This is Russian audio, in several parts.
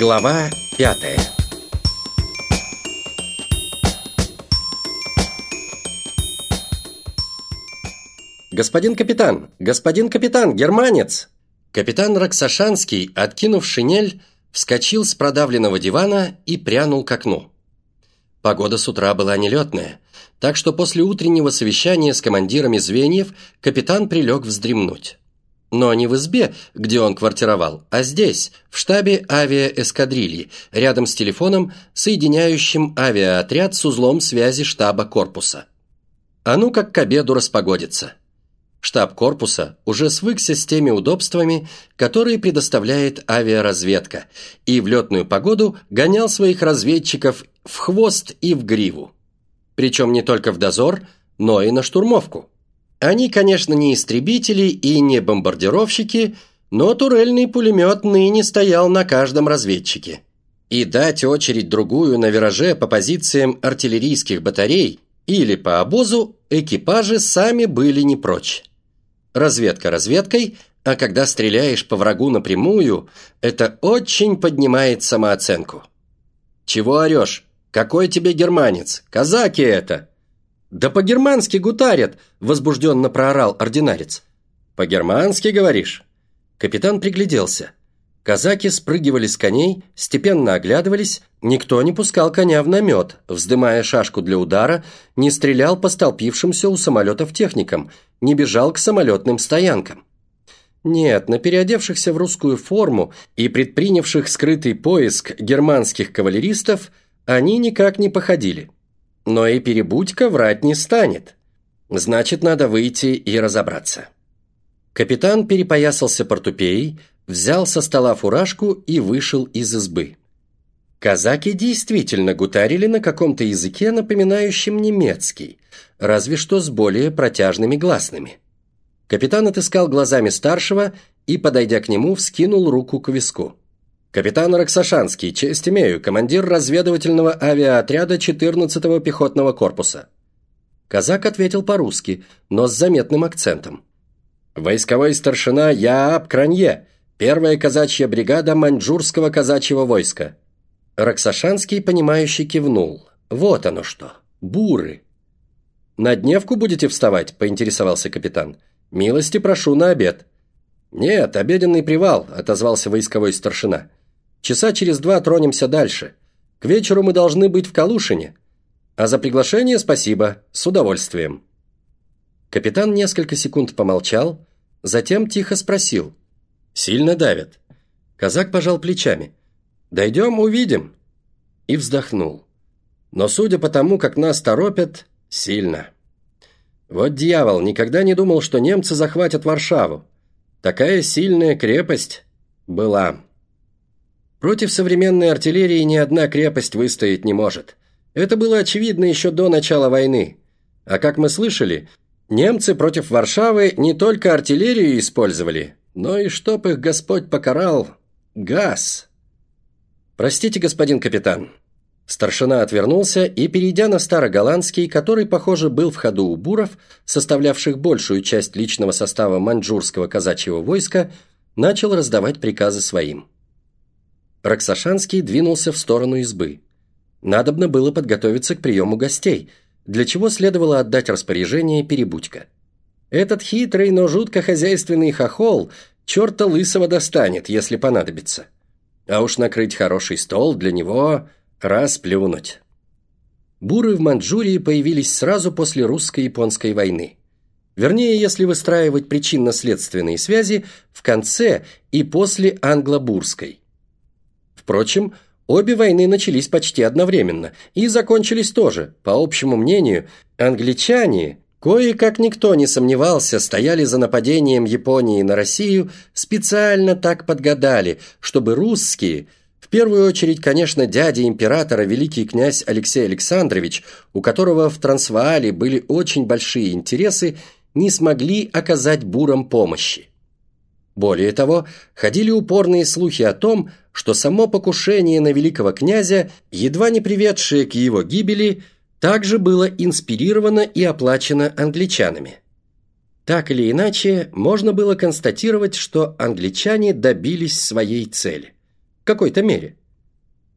Глава пятая «Господин капитан! Господин капитан! Германец!» Капитан Роксашанский, откинув шинель, вскочил с продавленного дивана и прянул к окну. Погода с утра была нелетная, так что после утреннего совещания с командирами звеньев капитан прилег вздремнуть. Но не в избе, где он квартировал, а здесь, в штабе авиаэскадрильи, рядом с телефоном, соединяющим авиаотряд с узлом связи штаба корпуса. А ну как к обеду распогодится. Штаб корпуса уже свыкся с теми удобствами, которые предоставляет авиаразведка, и в летную погоду гонял своих разведчиков в хвост и в гриву. Причем не только в дозор, но и на штурмовку. Они, конечно, не истребители и не бомбардировщики, но турельный пулемет ныне стоял на каждом разведчике. И дать очередь другую на вираже по позициям артиллерийских батарей или по обозу экипажи сами были не прочь. Разведка разведкой, а когда стреляешь по врагу напрямую, это очень поднимает самооценку. «Чего орешь? Какой тебе германец? Казаки это!» «Да по-германски гутарят!» – возбужденно проорал ординарец. «По-германски, говоришь?» Капитан пригляделся. Казаки спрыгивали с коней, степенно оглядывались, никто не пускал коня в намет, вздымая шашку для удара, не стрелял по столпившимся у самолетов техникам, не бежал к самолетным стоянкам. Нет, на переодевшихся в русскую форму и предпринявших скрытый поиск германских кавалеристов они никак не походили. Но и перебудька врать не станет. Значит, надо выйти и разобраться. Капитан перепоясался портупеей, взял со стола фуражку и вышел из избы. Казаки действительно гутарили на каком-то языке, напоминающем немецкий, разве что с более протяжными гласными. Капитан отыскал глазами старшего и, подойдя к нему, вскинул руку к виску. «Капитан Роксашанский, честь имею, командир разведывательного авиаотряда 14-го пехотного корпуса». Казак ответил по-русски, но с заметным акцентом. «Войсковой старшина Яап Кранье, Первая казачья бригада маньчжурского казачьего войска. Роксашанский, понимающий, кивнул. Вот оно что. Буры. «На дневку будете вставать?» – поинтересовался капитан. «Милости прошу на обед». «Нет, обеденный привал», – отозвался войсковой старшина. «Часа через два тронемся дальше. К вечеру мы должны быть в Калушине. А за приглашение спасибо, с удовольствием». Капитан несколько секунд помолчал, затем тихо спросил. Сильно давят. Казак пожал плечами. Дойдем, увидим. И вздохнул. Но судя по тому, как нас торопят, сильно. Вот дьявол, никогда не думал, что немцы захватят Варшаву. Такая сильная крепость была. Против современной артиллерии ни одна крепость выстоять не может. Это было очевидно еще до начала войны. А как мы слышали, немцы против Варшавы не только артиллерию использовали, но и чтоб их Господь покарал, газ. Простите, господин капитан. Старшина отвернулся и, перейдя на староголландский, который, похоже, был в ходу у буров, составлявших большую часть личного состава маньчжурского казачьего войска, начал раздавать приказы своим. Роксашанский двинулся в сторону избы. Надобно было подготовиться к приему гостей, для чего следовало отдать распоряжение перебудька. Этот хитрый, но жутко хозяйственный хохол черта лысого достанет, если понадобится. А уж накрыть хороший стол для него – расплюнуть. Буры в Манчжурии появились сразу после русско-японской войны. Вернее, если выстраивать причинно-следственные связи, в конце и после англо-бурской. Впрочем, обе войны начались почти одновременно и закончились тоже, по общему мнению, англичане Кое, как никто не сомневался, стояли за нападением Японии на Россию, специально так подгадали, чтобы русские, в первую очередь, конечно, дядя императора, великий князь Алексей Александрович, у которого в Трансваале были очень большие интересы, не смогли оказать бурам помощи. Более того, ходили упорные слухи о том, что само покушение на великого князя, едва не приведшее к его гибели – также было инспирировано и оплачено англичанами. Так или иначе, можно было констатировать, что англичане добились своей цели. В какой-то мере.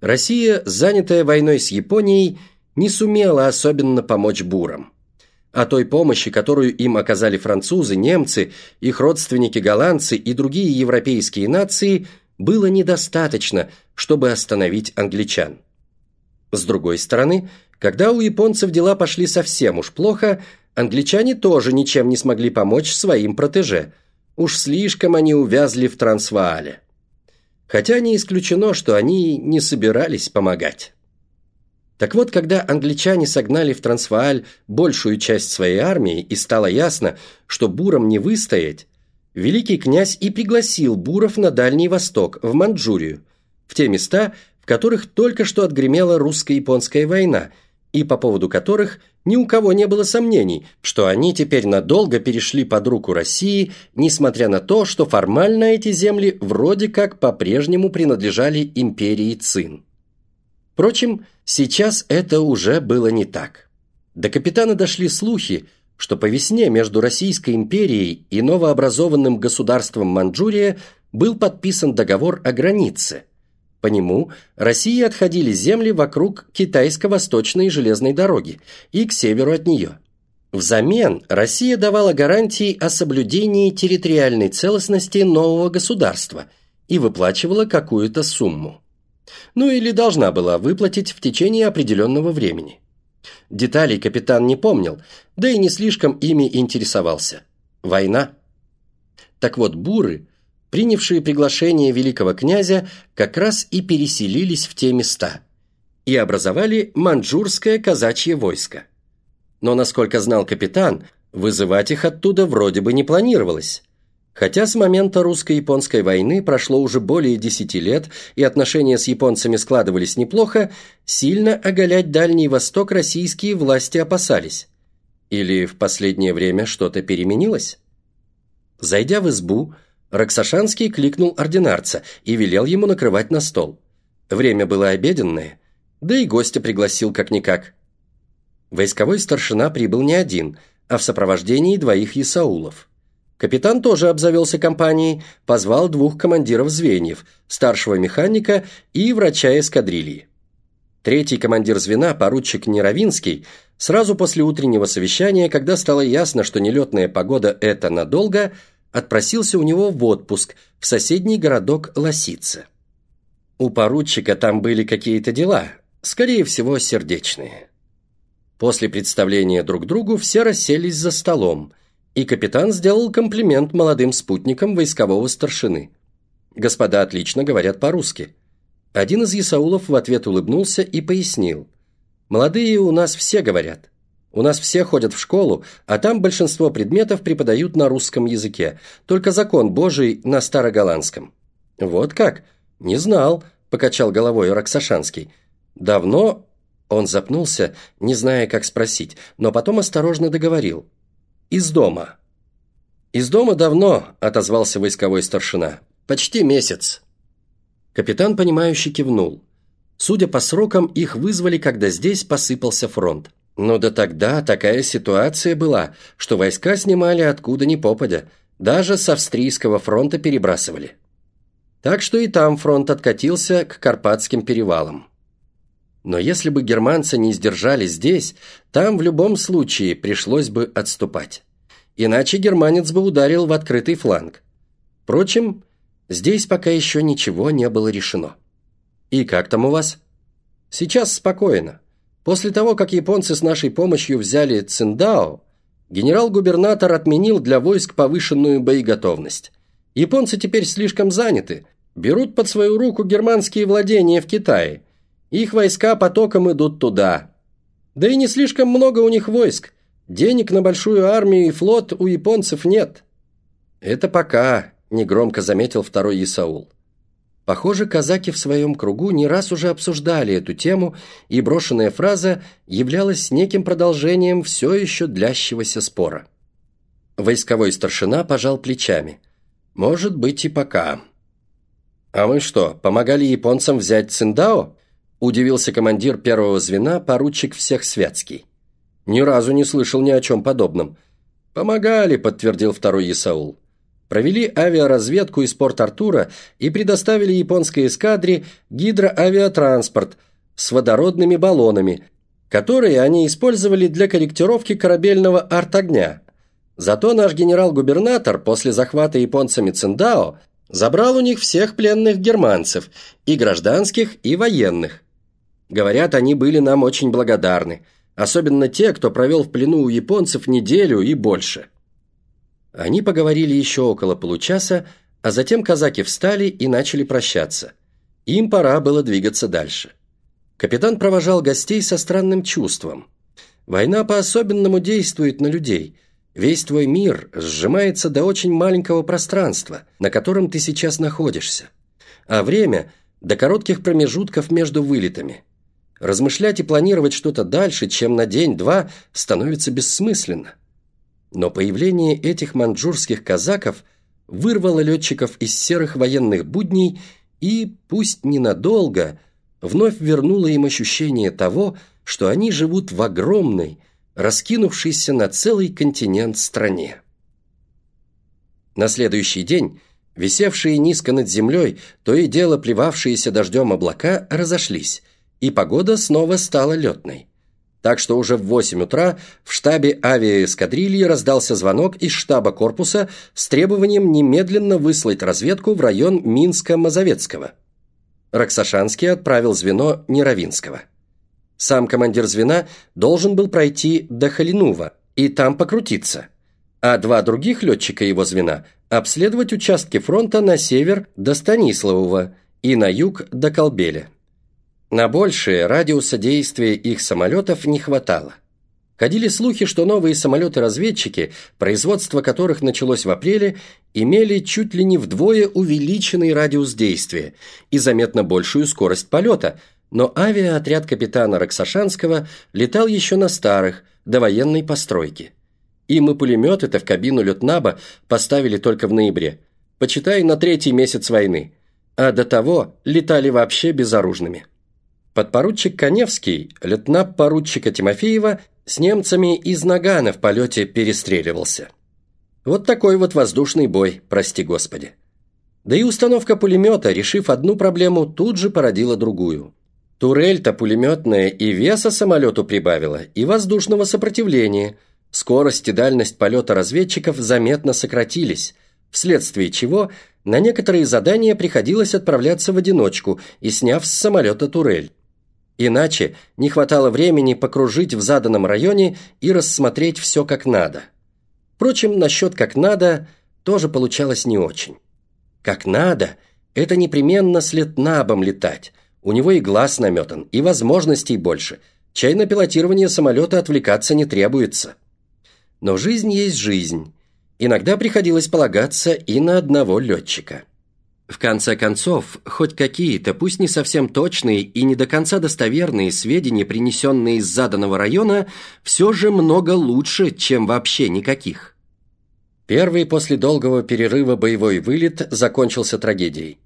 Россия, занятая войной с Японией, не сумела особенно помочь бурам. А той помощи, которую им оказали французы, немцы, их родственники голландцы и другие европейские нации, было недостаточно, чтобы остановить англичан. С другой стороны, когда у японцев дела пошли совсем уж плохо, англичане тоже ничем не смогли помочь своим протеже. Уж слишком они увязли в Трансваале хотя не исключено, что они не собирались помогать. Так вот, когда англичане согнали в Трансвааль большую часть своей армии и стало ясно, что бурам не выстоять, великий князь и пригласил буров на Дальний Восток, в Манчжурию, в те места, в которых только что отгремела русско-японская война – и по поводу которых ни у кого не было сомнений, что они теперь надолго перешли под руку России, несмотря на то, что формально эти земли вроде как по-прежнему принадлежали империи Цин. Впрочем, сейчас это уже было не так. До капитана дошли слухи, что по весне между Российской империей и новообразованным государством Манчжурия был подписан договор о границе – по нему России отходили земли вокруг китайско-восточной железной дороги и к северу от нее. Взамен Россия давала гарантии о соблюдении территориальной целостности нового государства и выплачивала какую-то сумму. Ну или должна была выплатить в течение определенного времени. Деталей капитан не помнил, да и не слишком ими интересовался. Война. Так вот, буры принявшие приглашение великого князя, как раз и переселились в те места и образовали манчжурское казачье войско. Но, насколько знал капитан, вызывать их оттуда вроде бы не планировалось. Хотя с момента русско-японской войны прошло уже более десяти лет, и отношения с японцами складывались неплохо, сильно оголять Дальний Восток российские власти опасались. Или в последнее время что-то переменилось? Зайдя в избу, Роксашанский кликнул ординарца и велел ему накрывать на стол. Время было обеденное, да и гостя пригласил как-никак. Войсковой старшина прибыл не один, а в сопровождении двоих ясаулов. Капитан тоже обзавелся компанией, позвал двух командиров звеньев, старшего механика и врача эскадрильи. Третий командир звена, поручик Неровинский, сразу после утреннего совещания, когда стало ясно, что нелетная погода – это надолго – отпросился у него в отпуск в соседний городок Лосице. У поручика там были какие-то дела, скорее всего, сердечные. После представления друг другу все расселись за столом, и капитан сделал комплимент молодым спутникам войскового старшины. Господа отлично говорят по-русски. Один из ясаулов в ответ улыбнулся и пояснил. «Молодые у нас все говорят. У нас все ходят в школу, а там большинство предметов преподают на русском языке, только закон Божий на староголландском». «Вот как? Не знал», – покачал головой Роксашанский. «Давно...» Он запнулся, не зная, как спросить, но потом осторожно договорил. «Из дома». «Из дома давно», – отозвался войсковой старшина. «Почти месяц». Капитан, понимающе кивнул. Судя по срокам, их вызвали, когда здесь посыпался фронт. Но до тогда такая ситуация была, что войска снимали откуда ни попадя, даже с австрийского фронта перебрасывали. Так что и там фронт откатился к Карпатским перевалам. Но если бы германцы не сдержали здесь, там в любом случае пришлось бы отступать. Иначе германец бы ударил в открытый фланг. Впрочем, здесь пока еще ничего не было решено. И как там у вас? Сейчас спокойно. После того, как японцы с нашей помощью взяли Циндао, генерал-губернатор отменил для войск повышенную боеготовность. Японцы теперь слишком заняты, берут под свою руку германские владения в Китае. Их войска потоком идут туда. Да и не слишком много у них войск. Денег на большую армию и флот у японцев нет. Это пока, негромко заметил второй Исаул. Похоже, казаки в своем кругу не раз уже обсуждали эту тему, и брошенная фраза являлась неким продолжением все еще длящегося спора. Войсковой старшина пожал плечами. «Может быть и пока». «А мы что, помогали японцам взять Циндао?» – удивился командир первого звена, поручик всех Святский. «Ни разу не слышал ни о чем подобном». «Помогали», – подтвердил второй Исаул. провели авиаразведку из Порт-Артура и предоставили японской эскадре гидроавиатранспорт с водородными баллонами, которые они использовали для корректировки корабельного арт-огня. Зато наш генерал-губернатор после захвата японцами Циндао забрал у них всех пленных германцев, и гражданских, и военных. Говорят, они были нам очень благодарны, особенно те, кто провел в плену у японцев неделю и больше. Они поговорили еще около получаса, а затем казаки встали и начали прощаться. Им пора было двигаться дальше. Капитан провожал гостей со странным чувством. Война по-особенному действует на людей. Весь твой мир сжимается до очень маленького пространства, на котором ты сейчас находишься. А время – до коротких промежутков между вылетами. Размышлять и планировать что-то дальше, чем на день-два, становится бессмысленно. Но появление этих маньчжурских казаков вырвало летчиков из серых военных будней и, пусть ненадолго, вновь вернуло им ощущение того, что они живут в огромной, раскинувшейся на целый континент стране. На следующий день висевшие низко над землей, то и дело плевавшиеся дождем облака разошлись, и погода снова стала летной. Так что уже в 8 утра в штабе авиаэскадрильи раздался звонок из штаба корпуса с требованием немедленно выслать разведку в район Минска-Мазовецкого. Роксашанский отправил звено Неровинского. Сам командир звена должен был пройти до Халинува и там покрутиться, а два других летчика его звена обследовать участки фронта на север до Станиславова и на юг до Колбеля. На большее радиуса действия их самолетов не хватало. Ходили слухи, что новые самолеты-разведчики, производство которых началось в апреле, имели чуть ли не вдвое увеличенный радиус действия и заметно большую скорость полета, но авиаотряд капитана Роксашанского летал еще на старых, довоенной постройке. Им и пулеметы-то в кабину Летнаба поставили только в ноябре, почитай на третий месяц войны, а до того летали вообще безоружными. Подпоручик Коневский, летнаб поручика Тимофеева, с немцами из Нагана в полете перестреливался. Вот такой вот воздушный бой, прости господи. Да и установка пулемета, решив одну проблему, тут же породила другую. Турель-то пулеметная и веса самолету прибавила, и воздушного сопротивления. Скорость и дальность полета разведчиков заметно сократились, вследствие чего на некоторые задания приходилось отправляться в одиночку и сняв с самолета турель. Иначе не хватало времени покружить в заданном районе и рассмотреть все как надо. Впрочем, насчет «как надо» тоже получалось не очень. «Как надо» – это непременно с летнабом летать. У него и глаз наметан, и возможностей больше. Чай на пилотирование самолета отвлекаться не требуется. Но жизнь есть жизнь. Иногда приходилось полагаться и на одного летчика. В конце концов, хоть какие-то, пусть не совсем точные и не до конца достоверные сведения, принесенные из заданного района, все же много лучше, чем вообще никаких. Первый после долгого перерыва боевой вылет закончился трагедией.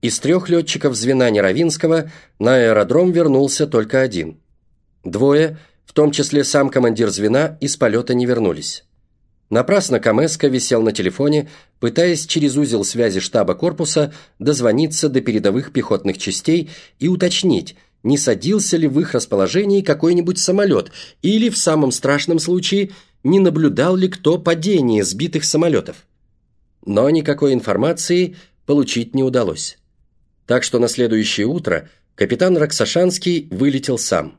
Из трех летчиков звена Неровинского на аэродром вернулся только один. Двое, в том числе сам командир звена, из полета не вернулись. Напрасно Камеско висел на телефоне, пытаясь через узел связи штаба корпуса дозвониться до передовых пехотных частей и уточнить, не садился ли в их расположении какой-нибудь самолет или, в самом страшном случае, не наблюдал ли кто падение сбитых самолетов. Но никакой информации получить не удалось. Так что на следующее утро капитан Роксашанский вылетел сам.